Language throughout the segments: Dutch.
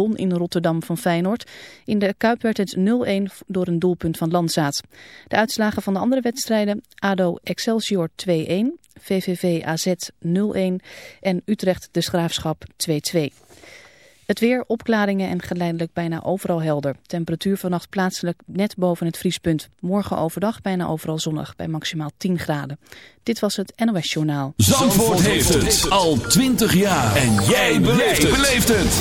won in Rotterdam van Feyenoord. In de Kuip werd het 0-1 door een doelpunt van Landzaat. De uitslagen van de andere wedstrijden ADO Excelsior 2-1, VVV AZ 0-1 en Utrecht de Schraafschap 2-2. Het weer, opklaringen en geleidelijk bijna overal helder. Temperatuur vannacht plaatselijk net boven het vriespunt. Morgen overdag bijna overal zonnig bij maximaal 10 graden. Dit was het NOS Journaal. Zandvoort, heeft het al 20 jaar. En jij beleeft het.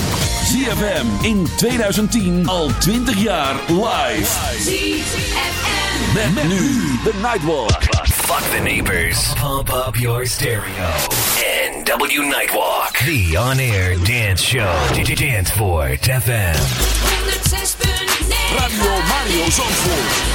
ZFM in 2010 al 20 jaar live. ZFM. Met, nu de Nightwalk. Fuck the neighbors. Pump up your stereo. NW Nightwalk. The on-air dance show. Danceport FM. 106.9 Radio Mario Zandvoort.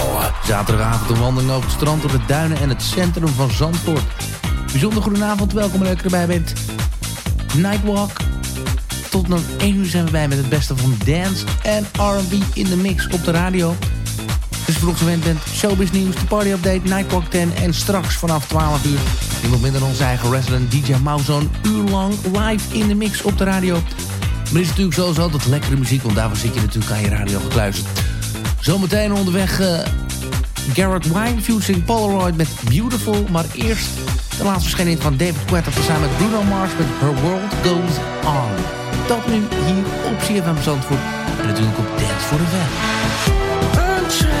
Zaterdagavond een wandeling over het strand, door de duinen en het centrum van Zandvoort. Bijzonder goedenavond, welkom dat je erbij bent. Nightwalk. Tot nog 1 uur zijn we bij met het beste van dance en R&B in de mix op de radio. Dus vroeg gewend bent, showbiz nieuws, de party update, Nightwalk 10... en straks vanaf 12 uur niemand minder onze eigen resident DJ Mouse... een uur lang live in de mix op de radio. Maar is natuurlijk zoals altijd lekkere muziek... want daarvoor zit je natuurlijk aan je radio gekluisterd. Zometeen onderweg eh, Garrett Wine fusing Polaroid met Beautiful. Maar eerst de laatste verschijning van David Guetta... samen met Bruno Mars met Her World Goes On. Dat nu hier op CFM Zandvoort. En natuurlijk op Dance for the Web.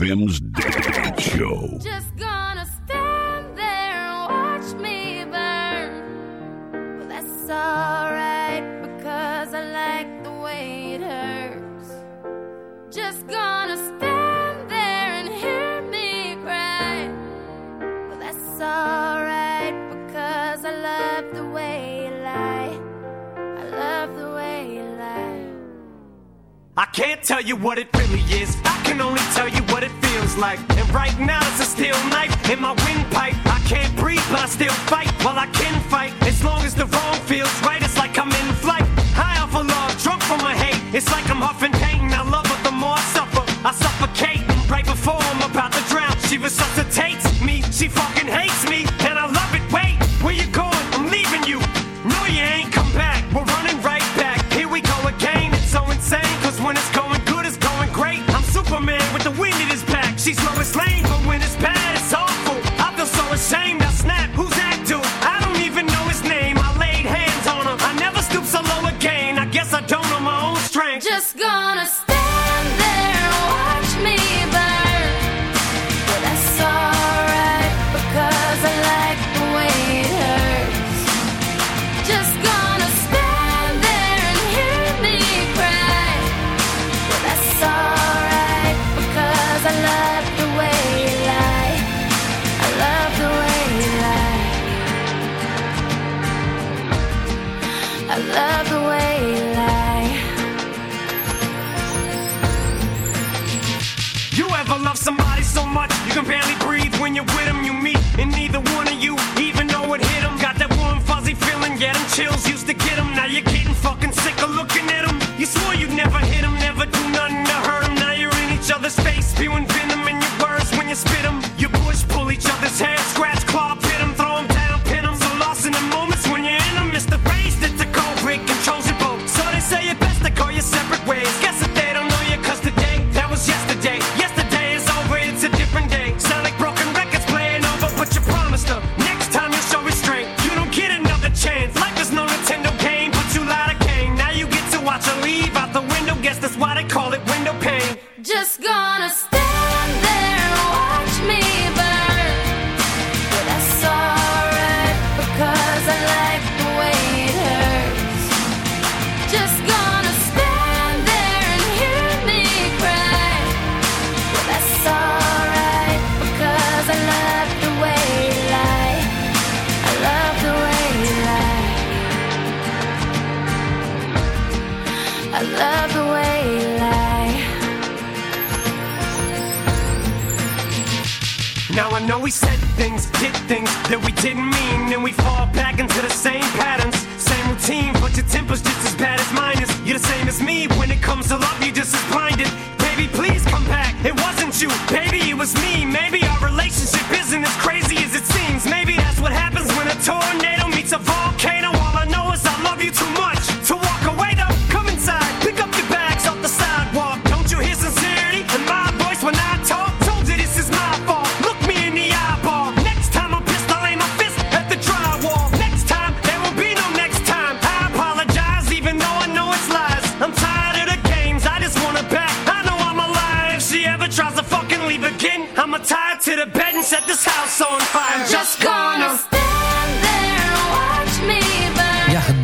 ZFM's Dance Show. Just gonna stand there and watch me burn. Well, that's alright because I like the way it hurts. Just gonna stand there and hear me cry. Well, that's alright because I love the way you lie. I love the way you lie. I can't tell you what it I love the way you lie. You ever love somebody so much you can barely breathe when you're with them? You meet, and neither one of you even know it hit them. Got that warm, fuzzy feeling, yeah, them chills used to get them. Now you're getting fucking sick of looking at them. You swore you'd never hit them, never do nothing to hurt them. Now you're in each other's face, spewing venom in your words when you spit them. You push, pull each other's hair, scratch,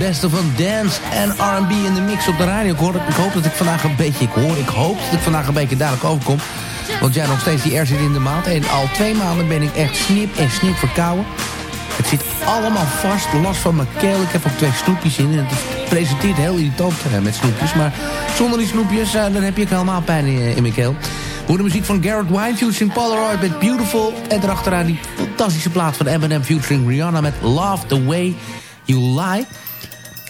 beste van dance en R&B in de mix op de radio. Ik, hoor, ik hoop dat ik vandaag een beetje... Ik hoor, ik hoop dat ik vandaag een beetje duidelijk overkom. Want jij nog steeds die R zit in de maand. En al twee maanden ben ik echt snip en snip verkouden. Het zit allemaal vast, last van mijn keel. Ik heb ook twee snoepjes in. En het presenteert heel irritant hè, met snoepjes. Maar zonder die snoepjes, eh, dan heb je helemaal pijn in, in mijn keel. Horen de muziek van Garrett Wine in Polaroid met Beautiful. En erachteraan die fantastische plaat van Eminem featuring Rihanna met Love the Way You Lie.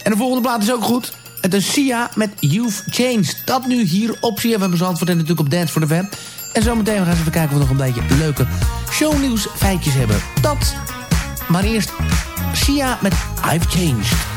En de volgende plaat is ook goed. Het is Sia met You've Changed. Dat nu hier op CFM Zandvoort en natuurlijk op Dance for the Web. En zometeen gaan we even kijken of we nog een beetje leuke shownieuws feitjes hebben. Dat. Maar eerst Sia met I've Changed.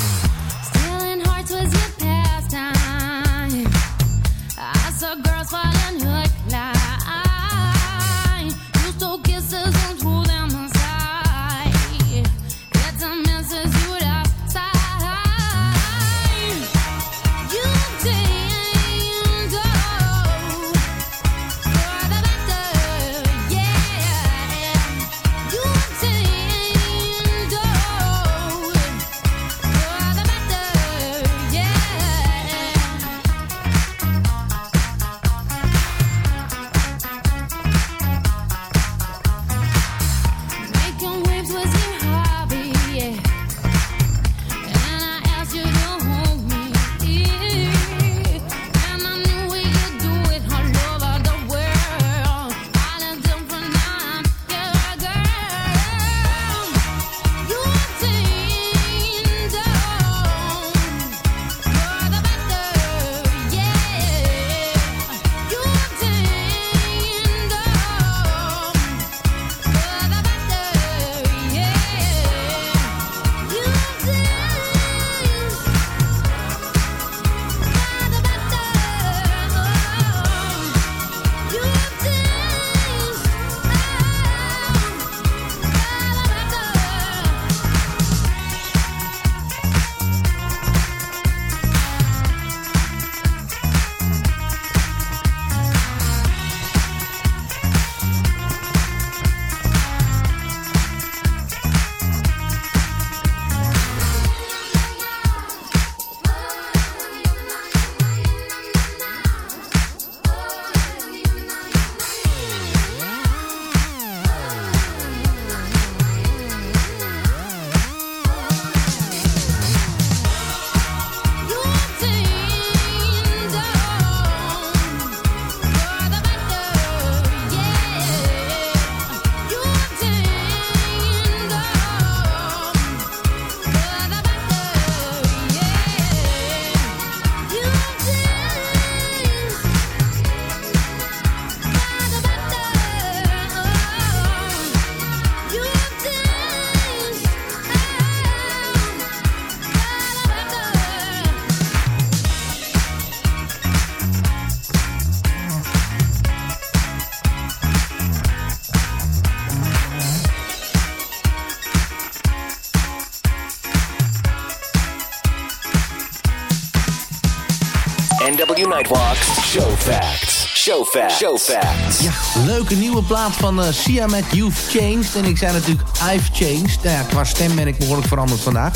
NW Nightwalk's Show Facts. Show Facts. Show Facts. Ja, leuke nieuwe plaat van uh, Sia met You've Changed. En ik zei natuurlijk I've Changed. Nou ja, qua stem ben ik behoorlijk veranderd vandaag.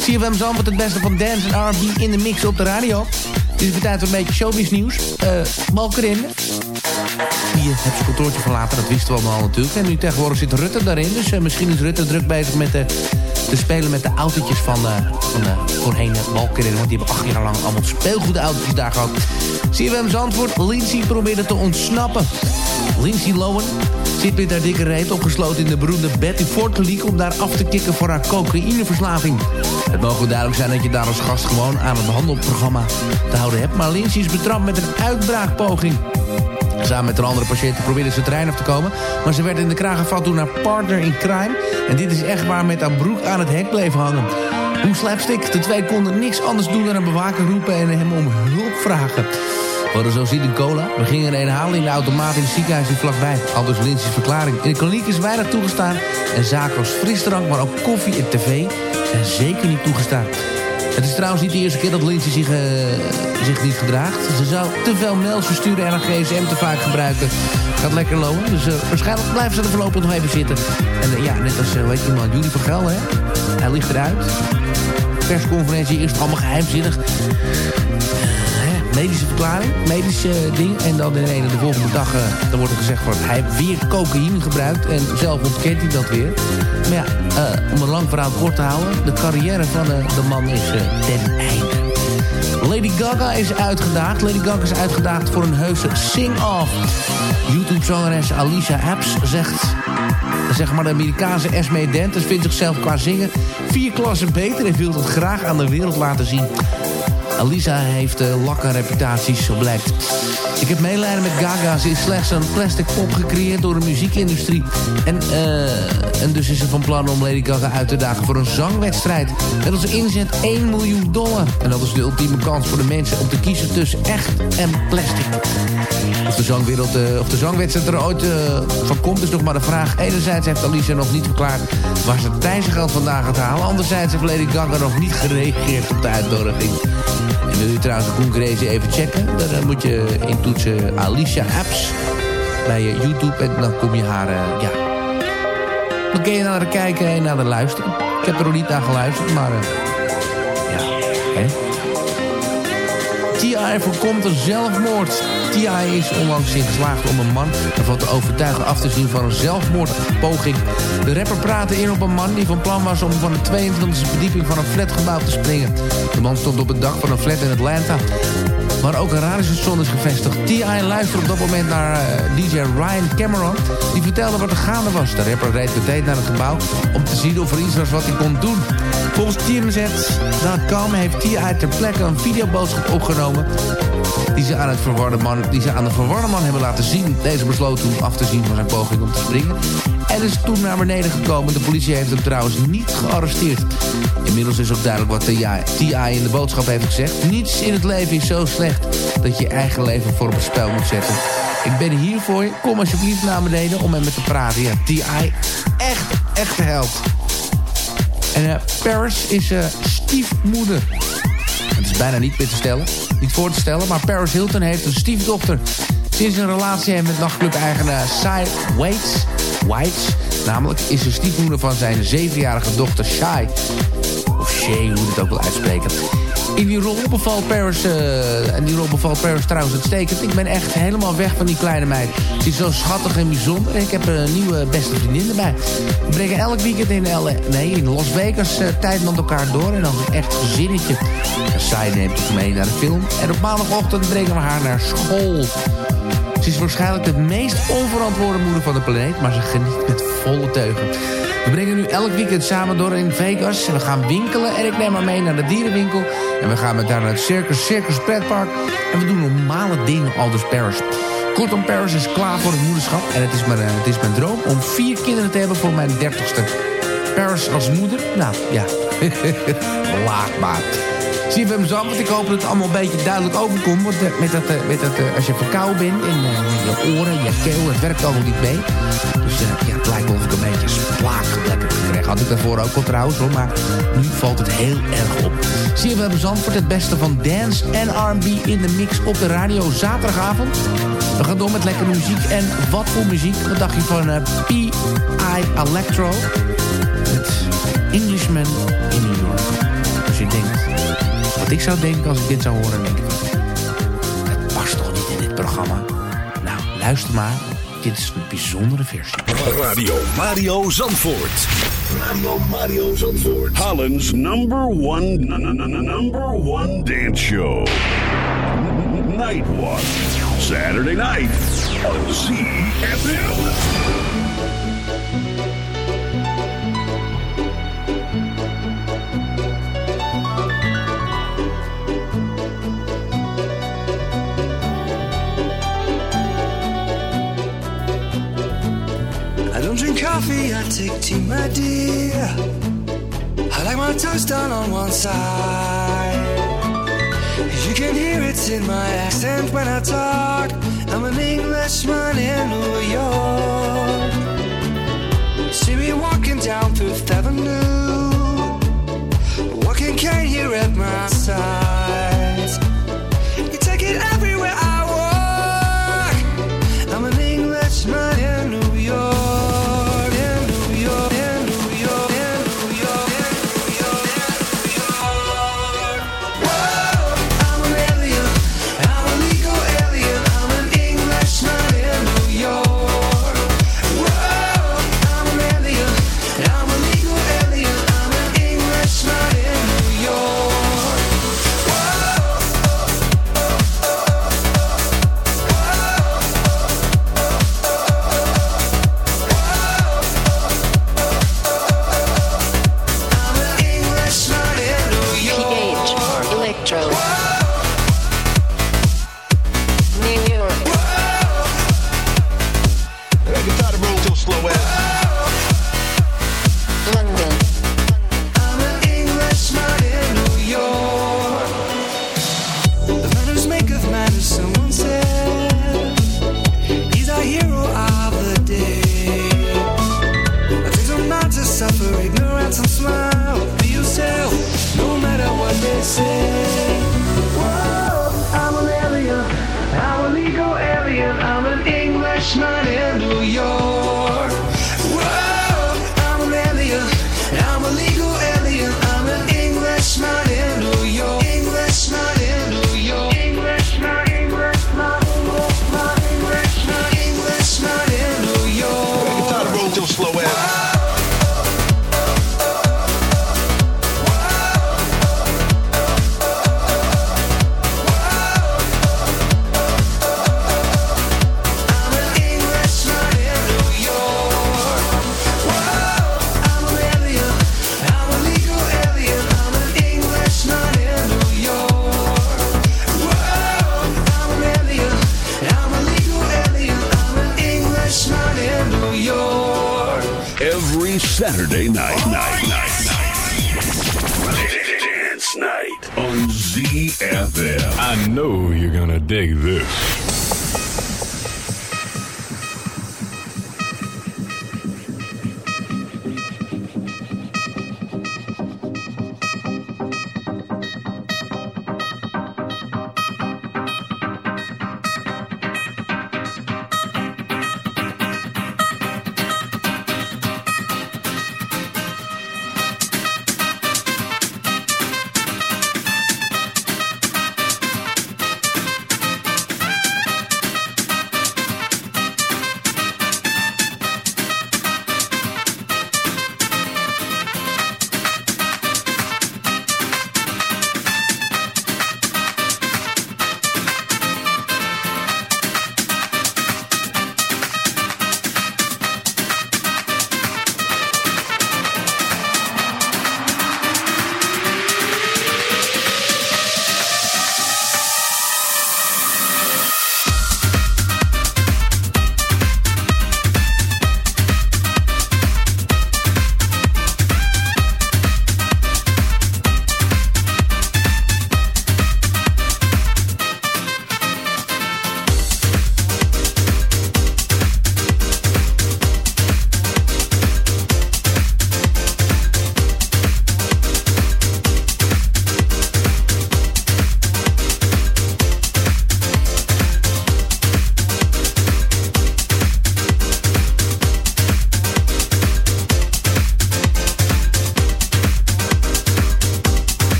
CFM Zandvoort het beste van dance en R&B in de mix op de radio. Dit is tijd voor een beetje showbiz nieuws. Uh, Malkerin, die het kantoortje verlaten, dat wisten we allemaal natuurlijk. En nu tegenwoordig zit Rutte daarin, dus uh, misschien is Rutte druk bezig met de, te spelen met de autootjes van, uh, van de voorheen Malkerin. Want die hebben acht jaar lang allemaal speelgoedautootjes daar gehad. CFM Zandvoort, Lindsay probeerde te ontsnappen. Lindsay Lohan zit met haar dikke reet opgesloten in de beroemde Betty Ford League... om daar af te kicken voor haar cocaïneverslaving. Het mogen duidelijk zijn dat je daar als gast gewoon aan het behandelprogramma te houden hebt. Maar Lindsay is betrapt met een uitbraakpoging. Samen met een andere patiënten probeerde ze het terrein af te komen. Maar ze werd in de kraag gevat door haar partner in crime. En dit is echt waar met haar broek aan het hek bleef hangen. Hoe slapstick, de twee konden niks anders doen dan een bewaker roepen en hem om hulp vragen. We hadden zo zien in cola. We gingen een halen in de automaat in het ziekenhuis hier vlakbij. Al dus Lindsay's verklaring. In de kliniek is weinig toegestaan. En zaken als frisdrank, maar ook koffie en tv zijn zeker niet toegestaan. Het is trouwens niet de eerste keer dat Lindsay zich, uh, zich niet gedraagt. Ze zou te veel mails versturen en haar gsm te vaak gebruiken. Gaat lekker lopen. Dus uh, waarschijnlijk blijven ze er voorlopig nog even zitten. En uh, ja, net als, weet je man, Julie van Gel, hè. Hij ligt eruit. Persconferentie is allemaal geheimzinnig medische verklaring, medische ding. En dan in de volgende dag uh, dan wordt er gezegd van hij heeft weer cocaïne gebruikt. En zelf ontkent hij dat weer. Maar ja, uh, om een lang verhaal kort te houden. De carrière van de man is ten einde. Lady Gaga is uitgedaagd. Lady Gaga is uitgedaagd voor een heuse sing-off. YouTube-zangeres Alicia Apps zegt... Zeg maar de Amerikaanse Esme Dentes vindt zichzelf qua zingen vier klassen beter... en wil het graag aan de wereld laten zien. Alisa heeft uh, lakke reputaties, zo blijkt. Ik heb medelijden met Gaga. Ze is slechts een plastic pop gecreëerd door de muziekindustrie. En, uh, en dus is ze van plan om Lady Gaga uit te dagen voor een zangwedstrijd. Met als inzet 1 miljoen dollar. En dat is de ultieme kans voor de mensen om te kiezen tussen echt en plastic. Of de, zangwereld, uh, de zangwedstrijd er ooit van komt is nog maar de vraag. Enerzijds heeft Alicia nog niet verklaard waar ze het prijzengeld vandaan gaat halen. Anderzijds heeft Lady Gaga nog niet gereageerd op de uitnodiging. En wil je trouwens de concurrentie even checken? Dan moet je intoetsen Alicia Apps bij YouTube. En dan kom je haar, uh, ja... Dan kun je naar haar kijken en naar haar luisteren. Ik heb er nog niet naar geluisterd, maar... Ja, hè? T.I. voorkomt een zelfmoord. T.I. is onlangs in geslaagd om een man ervan te overtuigen af te zien van een zelfmoordpoging. De rapper praatte in op een man die van plan was om van de 22e verdieping van een flatgebouw te springen. De man stond op het dak van een flat in Atlanta waar ook een radiostation is gevestigd. T.I. luisterde op dat moment naar uh, DJ Ryan Cameron... die vertelde wat er gaande was. De rapper reed meteen naar het gebouw om te zien of er iets was wat hij kon doen. Volgens TMZ.com heeft T.I. ter plekke een videoboodschap opgenomen... Die ze, aan het man, die ze aan de verwarde man hebben laten zien. Deze besloot toen af te zien van zijn poging om te springen. En is toen naar beneden gekomen. De politie heeft hem trouwens niet gearresteerd. Inmiddels is ook duidelijk wat T.I. in de boodschap heeft gezegd. Niets in het leven is zo slecht dat je je eigen leven voor op het spel moet zetten. Ik ben hier voor je. Kom alsjeblieft naar beneden om met me te praten. Ja, T.I. Echt, echt held. En uh, Paris is uh, stiefmoeder. Het is bijna niet meer te stellen. Niet voor te stellen, maar Paris Hilton heeft een stiefdochter. Sinds een relatie met nachtclub-eigenaar Cy Waits. Whites. Namelijk is ze stiefmoeder van zijn zevenjarige dochter Shy. Of Shay, hoe je het ook wil uitspreken. In die rol bevalt Paris, uh, en die rol bevalt Paris trouwens uitstekend. Ik ben echt helemaal weg van die kleine meid. Ze is zo schattig en bijzonder. Ik heb een nieuwe beste vriendin erbij. We brengen elk weekend in, LA, nee, in Las Vegas uh, tijd met elkaar door. En dan een echt gezinnetje. En zij neemt ons mee naar de film. En op maandagochtend brengen we haar naar school. Ze is waarschijnlijk de meest onverantwoorde moeder van de planeet... maar ze geniet met volle teugen. We brengen nu elk weekend samen door in Vegas. En we gaan winkelen en ik neem haar mee naar de dierenwinkel. En we gaan met haar naar het Circus Circus Pretpark. En we doen normale dingen, al dus Paris. Kortom, Paris is klaar voor het moederschap. En het is, mijn, het is mijn droom om vier kinderen te hebben voor mijn dertigste. Paris als moeder? Nou, ja. Laat maar. CFM Zandvoort. Ik hoop dat het allemaal een beetje duidelijk overkomt. Want met dat, met dat, als je verkouden bent en je oren, je keel, het werkt allemaal niet mee. Dus ja, het lijkt of ik een beetje spraak lekker gekregen. Had ik daarvoor ook al trouwens hoor, maar nu valt het heel erg op. CFM Zandvoort, het beste van dance en R&B in de mix op de radio zaterdagavond. We gaan door met lekkere muziek. En wat voor muziek? Wat dacht je van uh, P.I. Electro? Met Englishman in New York. Als je denkt, wat ik zou denken als ik dit zou horen, denk ik, het past toch niet in dit programma? Nou, luister maar. Dit is een bijzondere versie. Radio Mario Zandvoort. Radio Mario Zandvoort. Holland's number one, number one dance show. Nightwalk. Saturday night on ZFM. Coffee, I take tea, my dear. I like my toast done on one side. You can hear it in my accent when I talk. I'm an Englishman in New York. See me walking down Fifth Avenue, walking cane here at my side.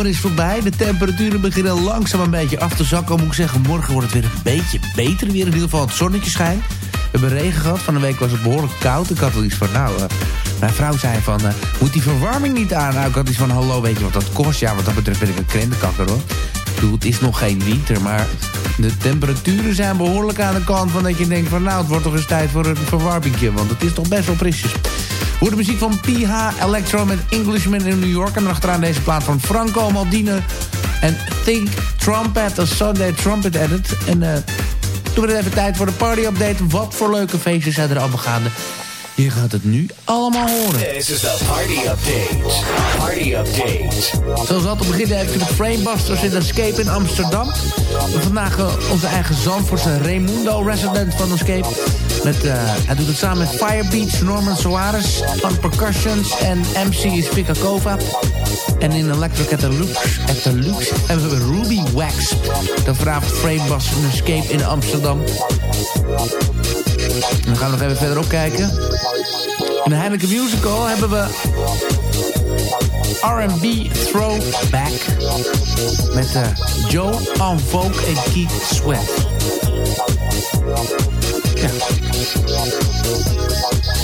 Zomer is voorbij. De temperaturen beginnen langzaam een beetje af te zakken. Moet ik zeggen, morgen wordt het weer een beetje beter weer. In ieder geval het zonnetje schijnt. We hebben regen gehad. Van de week was het behoorlijk koud. Ik had wel iets van, nou... eh, mijn vrouw zei van, eh, moet die verwarming niet aan? Nou, ik had iets van, hallo, weet je wat dat kost? Ja, wat dat betreft ben ik een krentenkakker, hoor. Ik bedoel, het is nog geen winter, maar de temperaturen zijn behoorlijk aan de kant van dat je denkt van nou, het wordt toch eens tijd voor een verwarmingje, want het is toch best wel frisjes. Voor de muziek van PH Electro met Englishman in New York en achteraan deze plaat van Franco Maldini en Think Trumpet, een Sunday Trumpet Edit. En eh toen werd het even tijd voor de party update. Wat voor leuke feestjes zijn er allemaal gaande? Je gaat het nu allemaal horen. This is the party update. Party update. Zoals altijd beginnen even met Framebusters in Escape in Amsterdam. Vandaag eh, onze eigen Zandvoortse Raimundo, resident van Escape. Met, eh, hij doet het samen met Firebeats, Norman Soares, on percussions en MC is Vika Kova. En in Electric at the Lux, at the Lux hebben we Ruby Wax. Dan vanavond Framebusters in Escape in Amsterdam. En dan gaan we nog even verderop kijken. In de Heineken Musical hebben we R&B Throwback met eh, Joe on Vogue en Keith Sweat. Ja.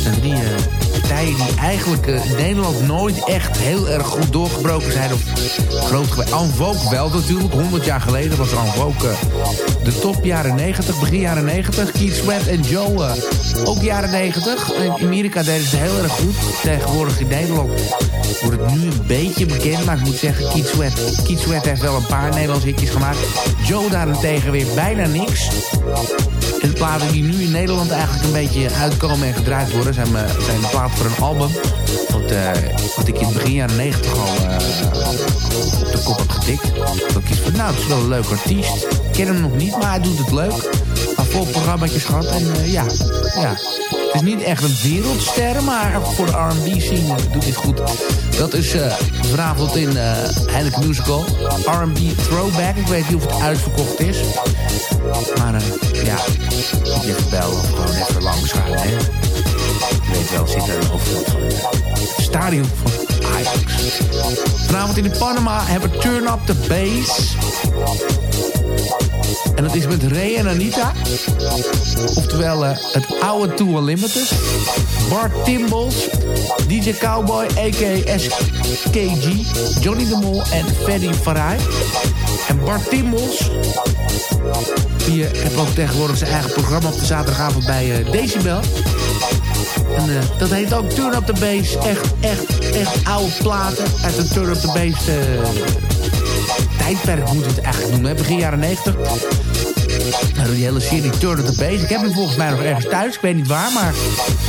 En drie eh, partijen die eigenlijk eh, in Nederland nooit echt heel erg goed doorgebroken zijn. Of groot geweest. Wel natuurlijk. 100 jaar geleden was En Vogue eh, de top jaren 90, begin jaren 90. Keith Sweat en Joe eh, ook jaren 90. In Amerika deden ze heel erg goed. Tegenwoordig in Nederland wordt het nu een beetje bekend. Maar ik moet zeggen, Keith Sweat, Keith Sweat heeft wel een paar Nederlandse hitjes gemaakt. Joe daarentegen weer bijna niks. De platen die nu in Nederland eigenlijk een beetje uitkomen en gedraaid worden... zijn, eh, zijn de platen voor een album. Wat, eh, wat ik in het begin jaren 90 al eh, op de kop heb getikt. Dat ik van, nou, het is wel een leuk artiest. Ik ken hem nog niet, maar hij doet het leuk. Maar vol programma's gehad en ja, ja. Is niet echt een wereldster, maar voor de R&B scene doet hij het goed. Dat is eh, vanavond in eh Heineken Musical. R&B Throwback. Ik weet niet of het uitverkocht is. Maar eh, ja, je of gewoon even langs gaan. Weet wel, zit er een van het stadion van Ajax. Vanavond in de Panama hebben we Turn Up The Bass. En dat is met Ray en Anita. Oftewel eh, het oude Tour Limited. Bart Timbles. DJ Cowboy, a.k.a. SKG. Johnny de Mol en Freddy Farai. En Bart Timbels... Die eh, heeft ook tegenwoordig zijn eigen programma op de zaterdagavond bij eh, Decibel. En dat heet ook Turn Up The Bass. Echt, echt, echt oude platen uit de Turn Up The Bass tijdperk moeten we het eigenlijk noemen. Begin jaren 90. Nou, die hele serie Turn Bass. Ik heb hem volgens mij nog ergens thuis. Ik weet niet waar, maar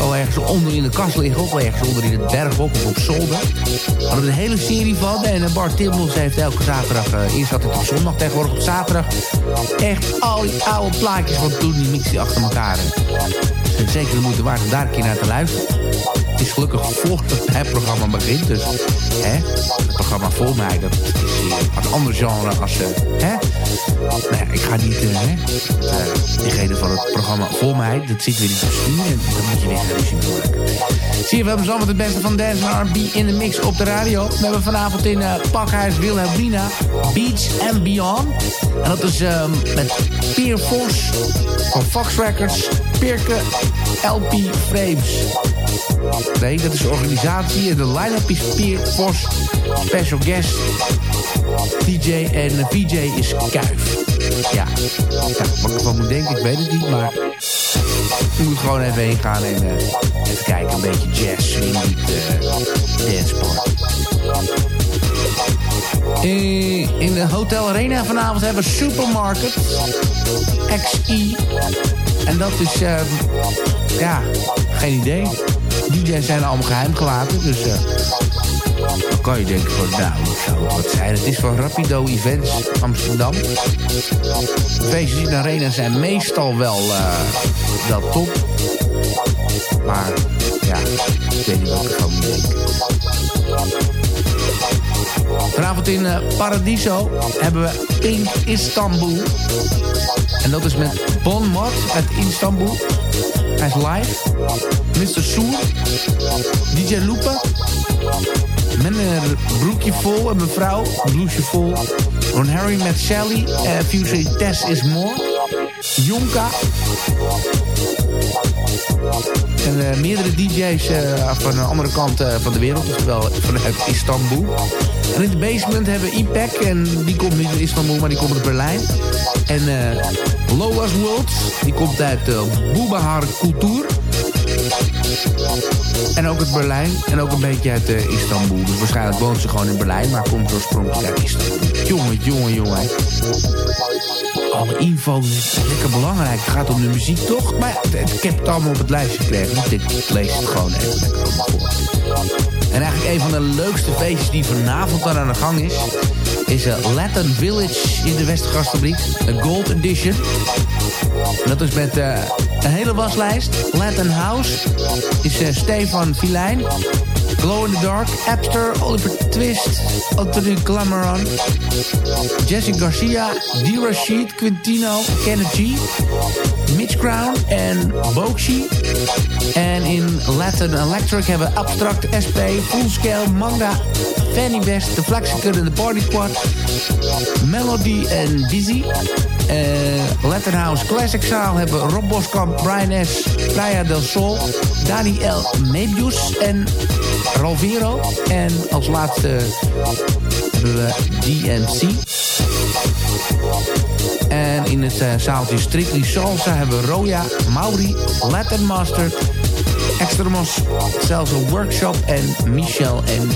al ergens onder in de kast liggen. Of ergens onder in het berghok of op zolder. We hadden een hele serie van. En eh, Bart Timmels heeft elke zaterdag... eh, eerst had het op zondag, tegenwoordig op zaterdag. Echt al die oude plaatjes van toen. Die mix die achter elkaar. en zeker de moeite waard om daar een keer naar te luisteren. Het is gelukkig voordat het programma begint. Dus hè, het programma voor mij, dat is een ander genre als... eh, hè? Nou ik ga niet... eh, hè, eh, diegene van het programma voor mij, dat zit weer in het bestuur. En dan moet je weer een ruzie mee maken. Zie je, we hebben zo met het beste van dance en R&B in de mix op de radio. We hebben vanavond in Pakhuis Wilhelmina Beach and Beyond. En dat is ehm, met Pier Vos van Fox Records, Pirke LP Frames. Nee, dat is de organisatie. En de line-up is Pier Vos, special guest, DJ en de VJ is Kuif. Ja, ja wat ik ervan moet denken, ik weet het niet, maar... Je moet gewoon even heen gaan en eh, even kijken. Een beetje jazz, swing, uh. In, in de Hotel Arena vanavond hebben we Supermarket XI. En dat is, eh, ja, geen idee. DJ's zijn allemaal geheim gelaten, dus... eh, dan kan je denken van, nou, wat zou het wat zijn? Het is van Rapido Events Amsterdam. Feestjes in de arena zijn meestal wel, eh, wel top. Maar, ja, ik weet niet wat ik denken. Vanavond in eh, Paradiso hebben we Pink Istanbul. En dat is met Bon Mot uit Istanbul. Hij is live. Mr. Soer. DJ Lupa. Met een broekje vol en mevrouw, blouseje vol. Ron Harry met Sally. Uh, Fuse Tess is More. Jonka. En uh, meerdere DJ's uh, van de andere kant van de wereld. Oftewel vanuit Istanbul. En in de basement hebben we IPEC. En die komt niet uit Istanbul, maar die komt uit Berlijn. En Loas World. Die komt uit uh, Boebahar Cultuur. En ook uit Berlijn. En ook een beetje uit uh, Istanbul. Dus waarschijnlijk woont ze gewoon in Berlijn. Maar komt oorspronkelijk uit Istanbul. Jongen, jongen, jongen. Alle info is lekker belangrijk. Het gaat om de muziek toch? Maar ja, ik heb het allemaal op het lijstje gekregen. Dus ik lees het gewoon even lekker voor. En eigenlijk een van de leukste feestjes die vanavond dan aan de gang is... is uh, Latin Village in de Westergastfabriek. Een Gold Edition. Dat is met uh, een hele waslijst. Latin House is uh, Stefan Filijn. Glow in the Dark, Abster, Oliver Twist, Anthony Clamaran, Jesse Garcia, D. Rashid, Quintino, Kenneth G, Mitch Crown en Bokshi. En in Latin Electric hebben we Abstract, SP, Fullscale, Manga, Fanny West, The Flexicon en The Party Squad, Melody en Dizzy. Uh, Latin House Classic Zaal hebben Rob Boskamp, Brian S., Playa del Sol, Daniel Mebius en Rovero. En als laatste hebben we DNC. En in het uh, zaaltje Strictly Salsa hebben we Roya, Mauri, Latin Master, Extremos, een workshop en Michel en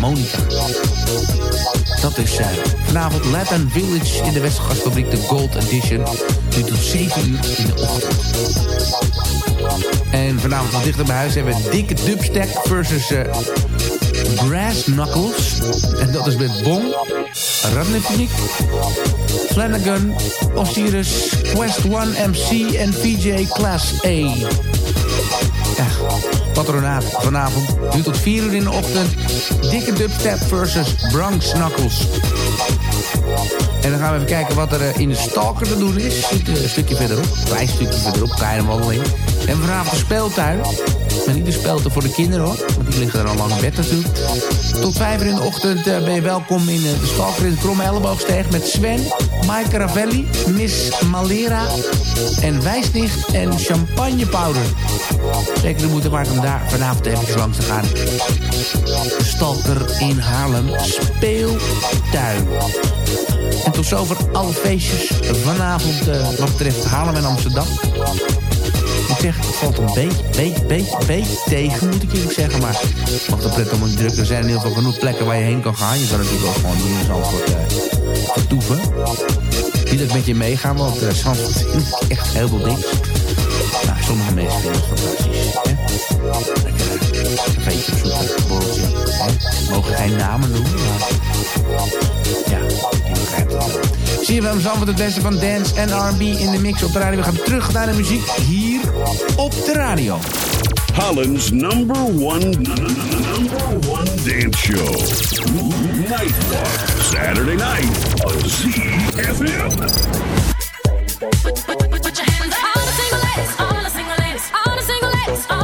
Monica. Dat is uh, vanavond Latin Village in de Westergastfabriek, de Gold Edition. Nu tot 7 uur in de ochtend. En vanavond wat dichter bij huis hebben we Dikke Dubstep versus uh, Brass Knuckles. En dat is met Bong, Radnifnik, Flanagan, Osiris, Quest One MC en VJ Class A. Ja, patronaat vanavond. Duurt tot 4 uur in de ochtend. Dikke dubstep versus Bronx Knuckles. En dan gaan we even kijken wat er uh, in de Stalker te doen is. Een uh, stukje verderop, een stukje verderop, kleine wandeling. En vanavond de speeltuin. Maar niet de speeltuin voor de kinderen hoor, die liggen er al lang in bed natuurlijk. Tot vijf uur in de ochtend uh, ben je welkom in de Stalker in de Kromme Elleboogsteeg... met Sven, Mike Ravelli, Miss Malera en Wijsnicht en champagnepowder. Zeker de moeite waard om daar vanavond even langs te gaan. De Stalker in Haarlem, speeltuin. En tot zover alle feestjes vanavond uh, wat betreft Haarlem en Amsterdam. Ik zeg, het valt een beetje, beetje, beetje, beetje tegen, moet ik eerlijk zeggen. Maar mag de pret om niet druk. Er zijn in ieder geval genoeg plekken waar je heen kan gaan. Je kan natuurlijk ook gewoon hier in Zandvoort uh, vertoeven. Niet dat ik met je meegaan, want uh, Zandvoort vind ik echt heel veel niks. Nou, sommige mensen vinden het fantastisch. Beetje. Hè? We mogen geen namen noemen, maar... wel. Zie je wel Zandvoort het beste van dance en R&B in de mix op de radio. We gaan terug naar de muziek hier op de radio. Holland's number one, number one dance show. Nightwalk. Saturday night on ZFM. Put your hands up. All the single ladies, all the single ladies, all the single ladies, all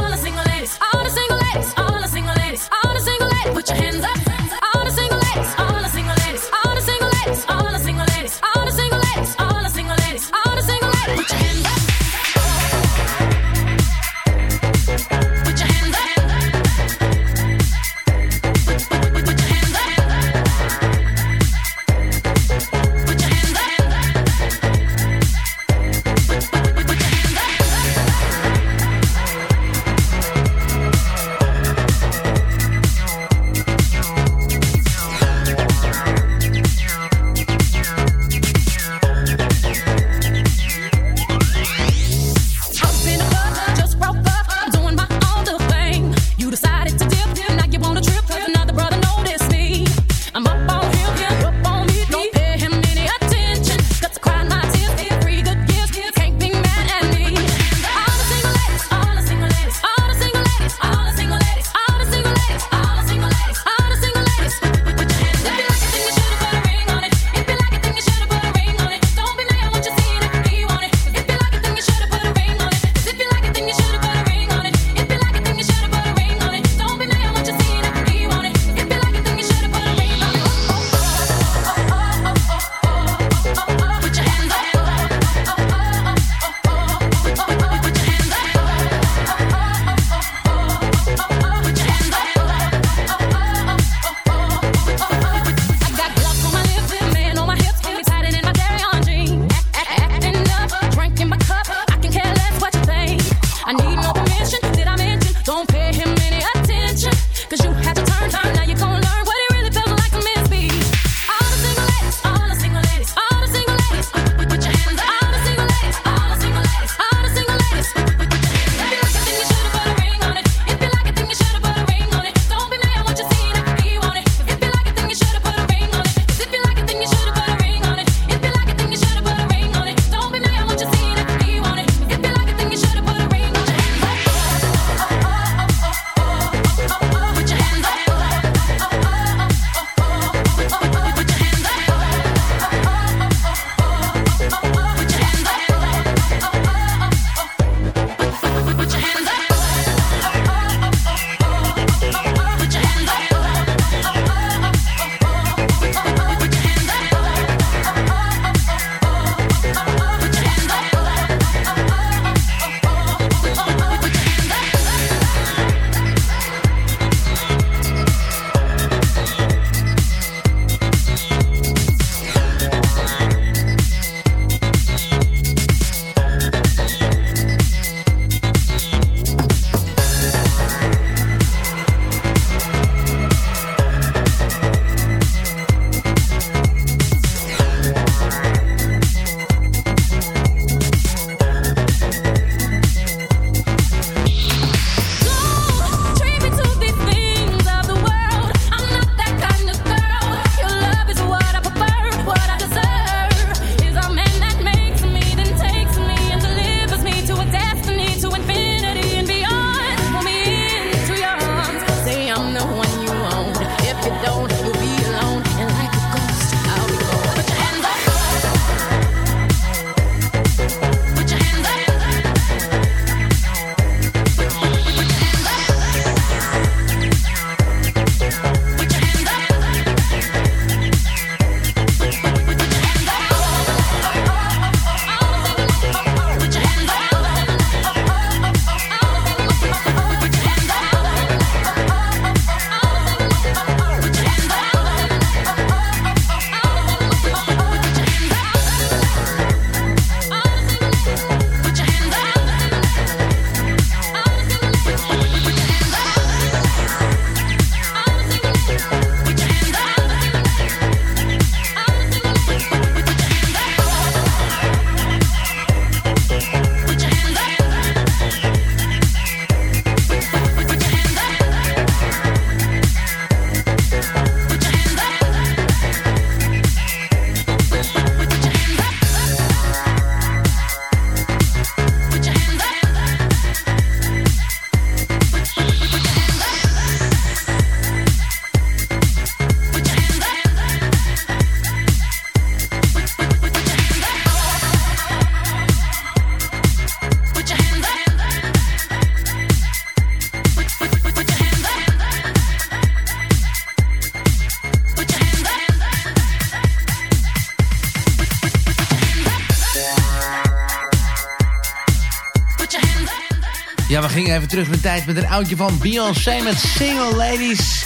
the single ladies, even terug in tijd met een oudje van Beyoncé met Single Ladies.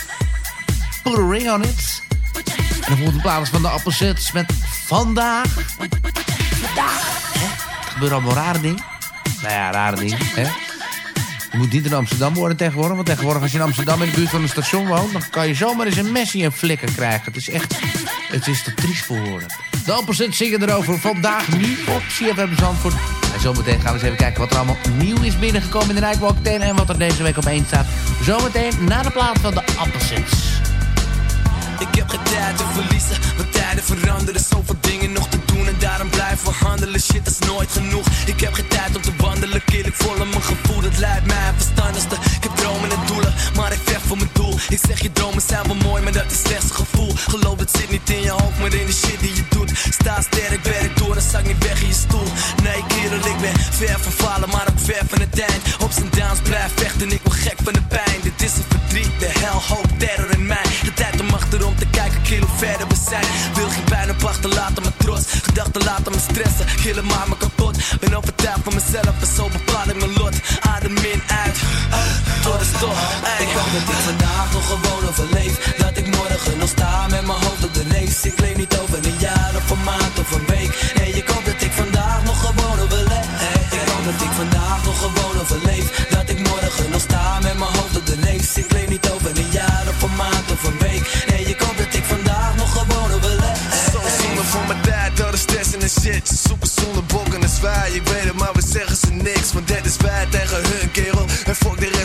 Put a ring on it. En de volgende plaats van de Appelsets met Vandaag. Vandaag, hè? Er gebeuren allemaal rare dingen. Nou ja, rare dingen? Je moet niet in Amsterdam worden tegenwoordig. Want tegenwoordig als je in Amsterdam in de buurt van een station woont... dan kan je zomaar eens een mes in je flikker krijgen. Het is echt... Het is te triest voor woorden. De Appelsets zingen erover vandaag nu op CFM Zandvoort. En zometeen gaan we eens even kijken wat er allemaal nieuw is binnengekomen in de Nightwalk 10... en wat er deze week op één staat. Zometeen na de plaats van de Appelsets. Ik heb geen tijd te verliezen, mijn tijden veranderen Zoveel dingen nog te doen en daarom blijven we handelen. Shit is nooit genoeg, ik heb geen tijd om te wandelen. Kill ik volg mijn gevoel, dat leidt mij verstandigste. Ik heb dromen en doelen, maar ik vecht voor mijn doel. Ik zeg je dromen zijn wel mooi, maar dat is slechts gevoel. Geloof het zit niet in je hoofd, maar in de shit die je doet. Sta sterk, werk door en zak niet weg in je stoel ver van falen, maar ook ver van het eind. Op zijn downs blijf vechten, ik word gek van de pijn. Dit is een verdriet, de hel, hoop, terror in mij. De tijd om achterom te kijken, kill hoe verder we zijn. Wil geen pijn op achterlaten, mijn trots. Gedachten laten me stressen, killen maar me kapot. Ben overtuigd van mezelf en zo bepaal ik mijn lot. Adem in, uit, door de stop Ik hoop dat ik vandaag nog gewoon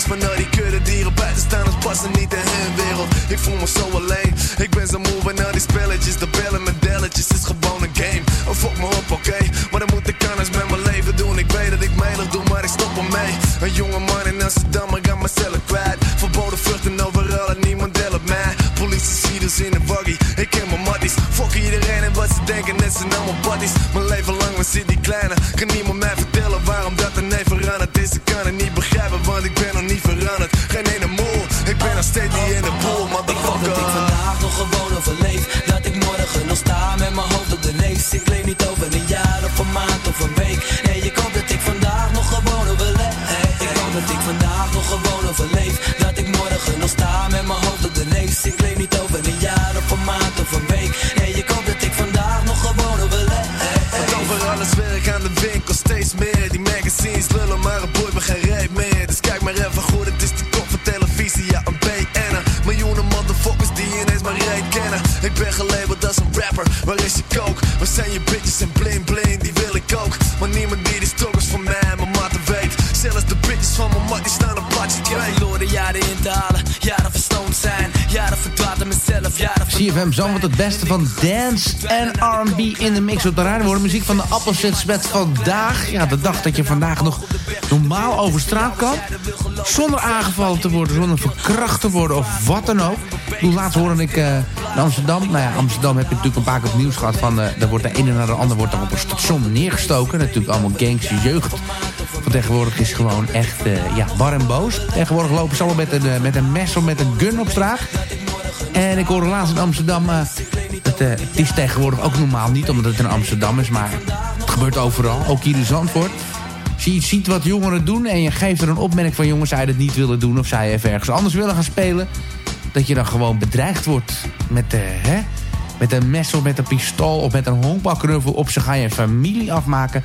Maar nou die kudde dieren buiten staan. Als passen niet in hun wereld. Ik voel me zo alleen. Ik ben zo moe van al die spelletjes. De bellen met delletjes is gewoon een game. Oh, fuck me op, oké. Maar dan moet ik anders met mijn leven doen. Ik weet dat ik melig doe, maar ik stop ermee. Een jonge man in Amsterdam, ik ga mezelf kwijt. Verboden vruchten overal en niemand helpt mij. Politie ons in de buggy. Ik ken mijn matties. Fuck iedereen en wat ze denken, net zijn allemaal buddies. Mijn leven lang was in die kleine. Kan niemand mij vertellen waarom dat er nee veranderd is. Ik kan het niet begrijpen, want ik ben ik niet in de pool, Ik hoop dat ik motherfucker. vandaag nog gewoon overleef. Dat ik morgen nog sta met mijn hoofd op de race. Ik leef niet over een jaar of een maand of een week. Nee, ik hoop dat ik vandaag nog gewoon overleef. Ik hoop dat ik vandaag nog gewoon overleef. Dat ik morgen nog sta met mijn hoofd op de race. Ik leef niet over een jaar of een maand of een week. Nee, ik hoop dat ik vandaag nog gewoon overleef. Want over alles werk aan de winkel. Steeds meer. Die magazines jaren CFM Zandvoort het beste van dance en R&B in de mix op de radio. Worden muziek van de Appelsets met vandaag. Ja, de dag dat je vandaag nog normaal over straat kan. Zonder aangevallen te worden, zonder verkracht te worden of wat dan ook. Toen laatst hoorde ik eh, in Amsterdam. Nou ja, Amsterdam heb je natuurlijk een paar keer het nieuws gehad. Van, er wordt de ene naar de ander wordt op een station neergestoken. Natuurlijk allemaal gangster jeugd. Van tegenwoordig is gewoon echt eh, ja, bar en boos. Tegenwoordig lopen ze allemaal met een, met een mes of met een gun op straat. En ik hoorde laatst in Amsterdam... eh, het, eh, het is tegenwoordig ook normaal niet, omdat het in Amsterdam is... maar het gebeurt overal, ook hier in Zandvoort. Als je ziet wat jongeren doen en je geeft er een opmerking van... jongens, zij het niet willen doen of zij even ergens anders willen gaan spelen... dat je dan gewoon bedreigd wordt met, eh, hè, met een mes of met een pistool... of met een honkbalknuffel op ze ga je familie afmaken...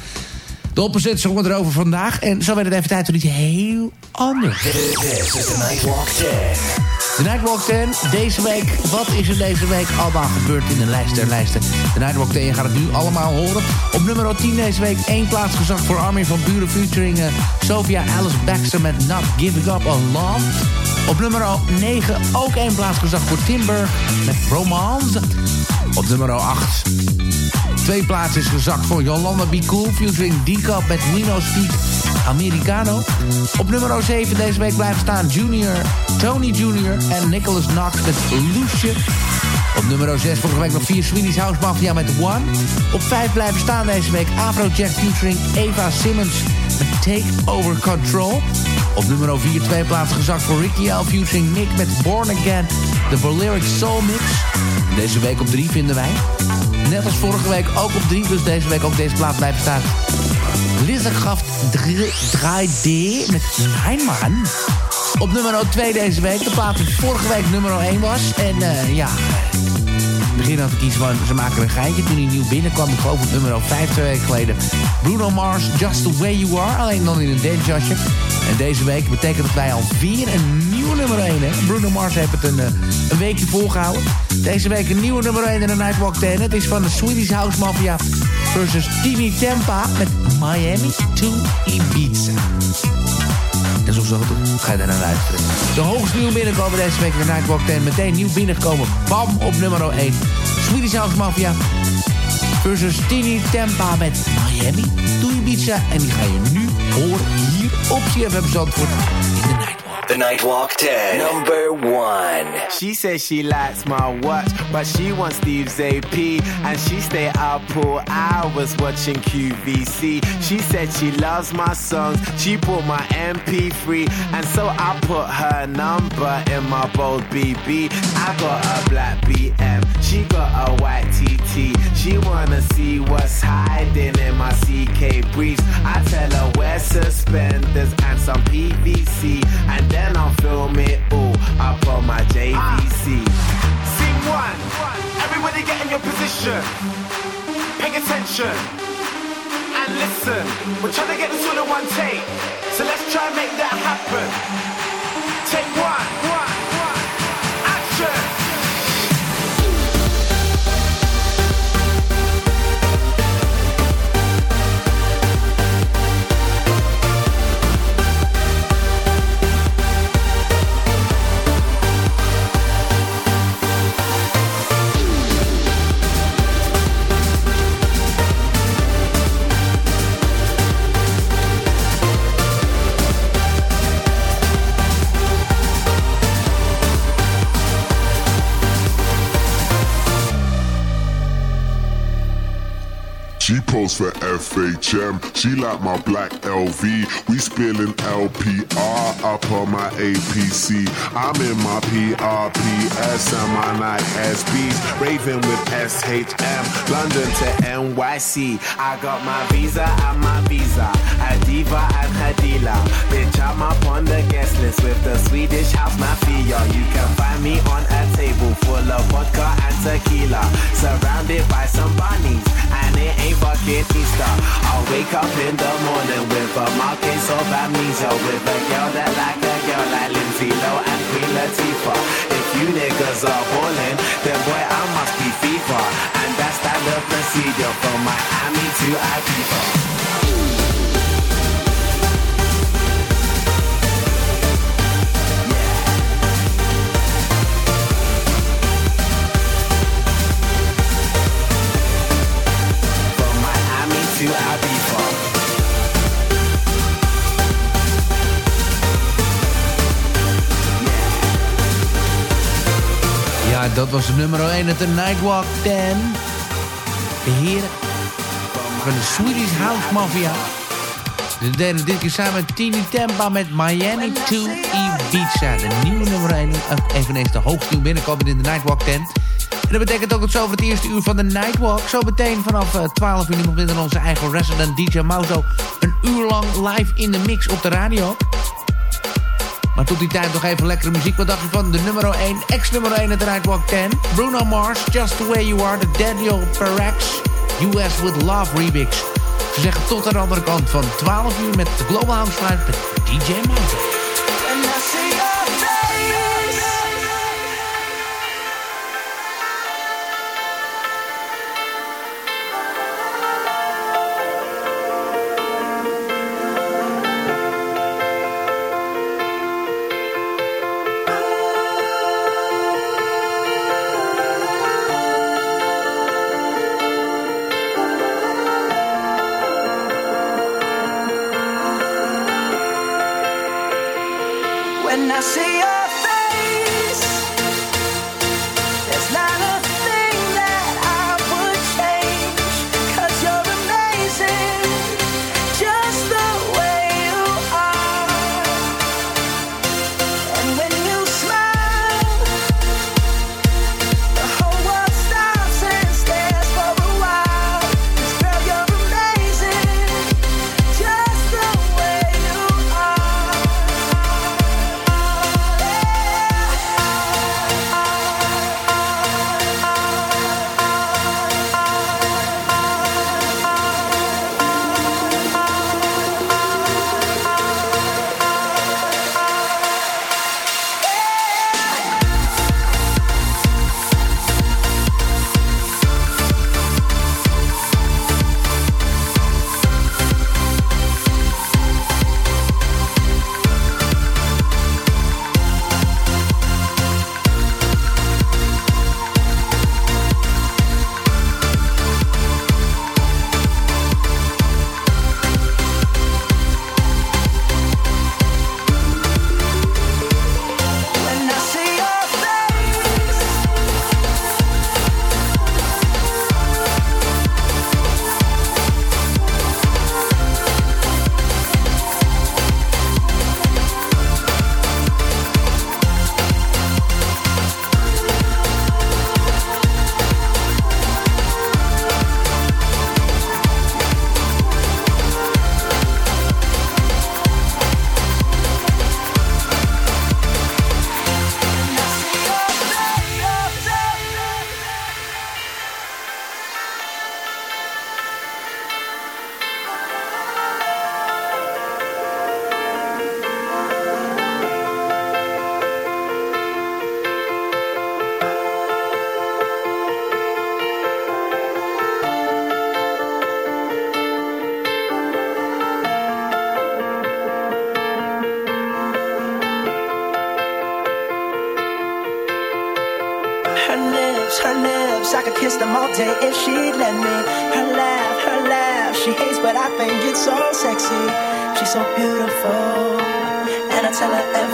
De opposite zongen erover vandaag. En zo werd het even tijd voor iets heel anders. Is the Nightwalk 10. De Nightwalk 10, deze week. Wat is er deze week allemaal gebeurd in de lijst der lijsten? De Nightwalk 10, je gaat het nu allemaal horen. Op nummer 10 deze week één plaats gezakt voor Armin van Buren... featuring eh, Sophia Alice Baxter met Not Giving Up on Love. Op nummer 9 ook één plaats gezakt voor Timber met Romance. Op nummer 8 twee plaatsen is gezakt voor Yolanda Be Cool... featuring D-Cup met Wino Speed Americano. Op nummer 7 deze week blijven staan Junior, Tony Junior en Nicholas Knox met Loesje. Op nummer 6 vorige week nog vier Swedish House Mafia met One. Op 5 blijven staan deze week Afrojack featuring Eva Simmons met Take Over Control. Op nummer 4 twee plaatsen gezakt voor Ricky L. Fusing Nick met Born Again. De Balearic Soul Mix. Deze week op 3 vinden wij. Net als vorige week ook op 3, dus deze week ook deze plaat blijven staan. Lissengraft 3D met Nijman. Op nummer 2 deze week. De plaat die vorige week nummer 1 was. En uh, ja, in het begin had ik van, ze maken een geintje. Toen hij nieuw binnenkwam, ik geloof op nummer 5 twee weken geleden. Bruno Mars, Just The Way You Are. Alleen dan in een dancejasje. En deze week betekent dat wij alweer een nieuw nummer 1 hebben. Bruno Mars heeft het een, een weekje volgehouden. Deze week een nieuwe nummer 1 in de Nightwalk 10. Het is van de Swedish House Mafia versus Timmy Tempa met Miami to Ibiza. Dat is ook zo goed. Ga je daar naar luisteren. De hoogste nieuw binnenkomen deze week in de Nightwalk 10. Meteen nieuw binnengekomen. Bam op nummer 1. Swedish House Mafia versus Tini Tempa met Miami to Ibiza. En die ga je nu horen hier op CFM Zandvoort. The Nightwalk 10, number one. She says she likes my watch, but she wants Steve's AP. And she stay up all hours watching QVC. She said she loves my songs, she bought my MP3. And so I put her number in my bold BB. I got a black BM, she got a white TT. She wanna see what's hiding in my CK briefs. I tell her wear suspenders and some PVC. And then I'll film it all up on my JVC. Scene one. Everybody get in your position. Pay attention. And listen. We're trying to get this all in one take. So let's try and make that happen. Take one. She for FHM. She like my black LV. We spilling LPR up on my APC. I'm in my PRPS and my Nike SBs. Raving with SHM. London to NYC. I got my visa and my visa. A diva and dealer. Bitch, I'm up on the guest list with the Swedish house mafia. You can find me on a table full of vodka and tequila. Surrounded by some bunnies. And it ain't fucking Easter. I'll wake up in the morning with a markings of amnesia. With a girl that like a girl like Lowe and Queen Latifah. If you niggas are ballin', then boy, I must be FIFA. And that's that the procedure from Miami to Ibiza. Dat was de nummer 1 uit de Nightwalk 10. De heren van de Swedish House Mafia. Ze deden dit keer samen met Tini Tempa met Miami to Ibiza. De nieuwe nummer 1. Ook eveneens de hoogste binnenkomen in de Nightwalk 10. En dat betekent ook dat zo voor het eerste uur van de Nightwalk... zo meteen vanaf eh, 12 uur nog in onze eigen resident DJ Mauzo... een uur lang live in de mix op de radio. Maar tot die tijd nog even lekkere muziek. Wat dacht je van de nummer 1, ex-nummer 1 uit de Nightwalk 10? Bruno Mars, Just The Way You Are, de Daniel Perex, US With Love remix. Ze zeggen tot aan de andere kant van 12 uur met de Global House DJ Mauzo. Tell her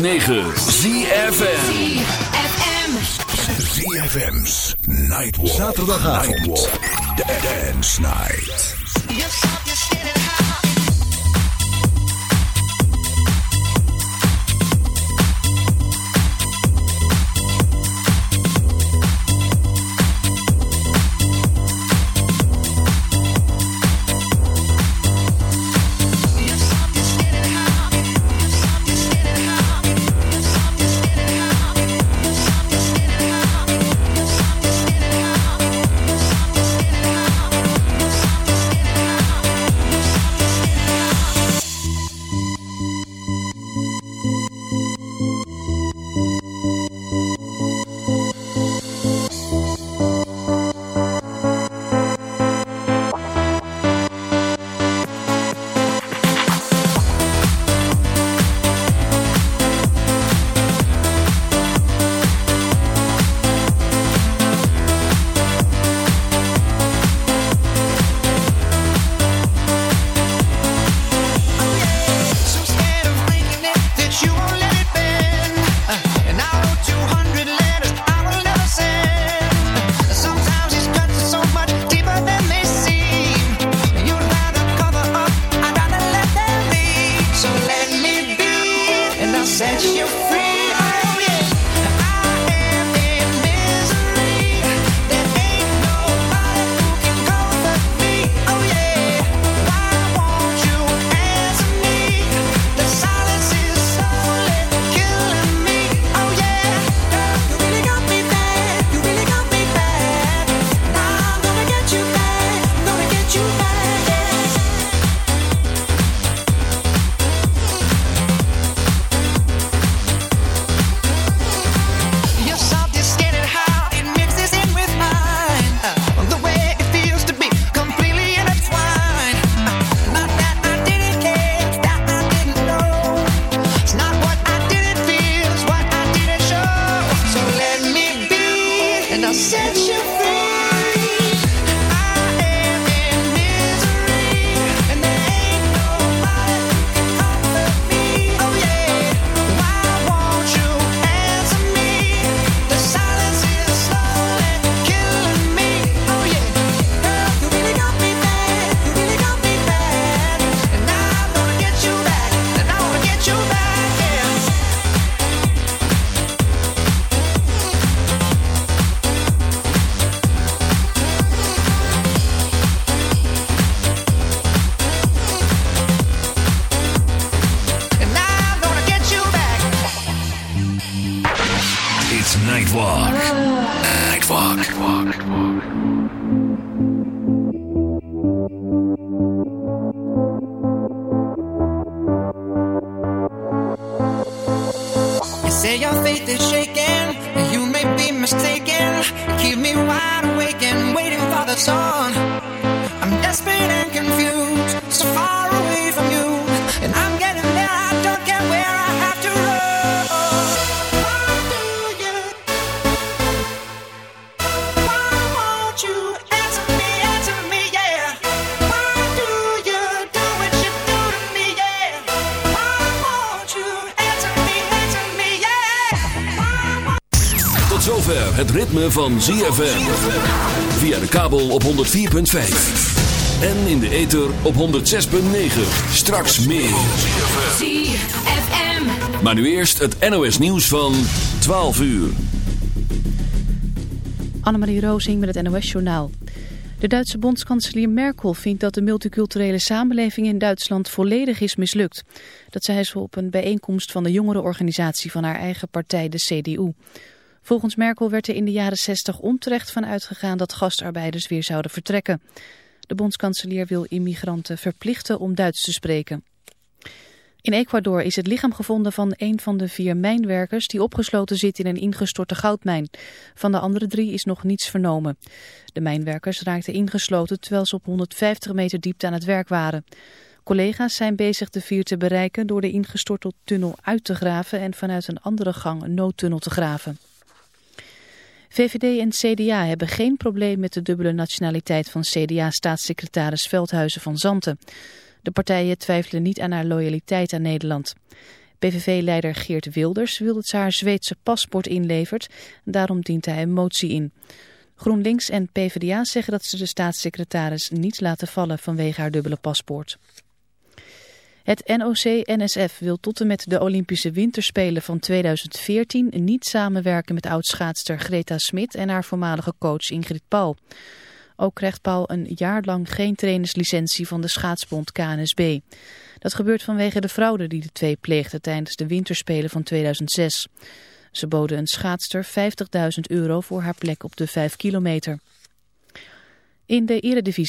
106.9 ZFM ZFM's Nightwalk. Zaterdagavond. Dance Night. Zover het ritme van ZFM. Via de kabel op 104.5. En in de ether op 106.9. Straks meer. ZFM. Maar nu eerst het NOS nieuws van 12 uur. Annemarie Rozing met het NOS-journaal. De Duitse bondskanselier Merkel vindt dat de multiculturele samenleving in Duitsland volledig is mislukt. Dat zei ze op een bijeenkomst van de jongerenorganisatie van haar eigen partij, de CDU. Volgens Merkel werd er in de jaren 60 onterecht van uitgegaan dat gastarbeiders weer zouden vertrekken. De bondskanselier wil immigranten verplichten om Duits te spreken. In Ecuador is het lichaam gevonden van een van de vier mijnwerkers die opgesloten zit in een ingestorte goudmijn. Van de andere drie is nog niets vernomen. De mijnwerkers raakten ingesloten terwijl ze op 150 meter diepte aan het werk waren. Collega's zijn bezig de vier te bereiken door de ingestorte tunnel uit te graven en vanuit een andere gang een noodtunnel te graven. VVD en CDA hebben geen probleem met de dubbele nationaliteit van CDA-staatssecretaris Veldhuizen van Zanten. De partijen twijfelen niet aan haar loyaliteit aan Nederland. PVV-leider Geert Wilders wil dat ze haar Zweedse paspoort inlevert. Daarom dient hij een motie in. GroenLinks en PvdA zeggen dat ze de staatssecretaris niet laten vallen vanwege haar dubbele paspoort. Het NOC-NSF wil tot en met de Olympische Winterspelen van 2014 niet samenwerken met oudschaatster Greta Smit en haar voormalige coach Ingrid Paul. Ook krijgt Paul een jaar lang geen trainerslicentie van de schaatsbond KNSB. Dat gebeurt vanwege de fraude die de twee pleegden tijdens de winterspelen van 2006. Ze boden een schaatster 50.000 euro voor haar plek op de 5 kilometer. In de eredivisie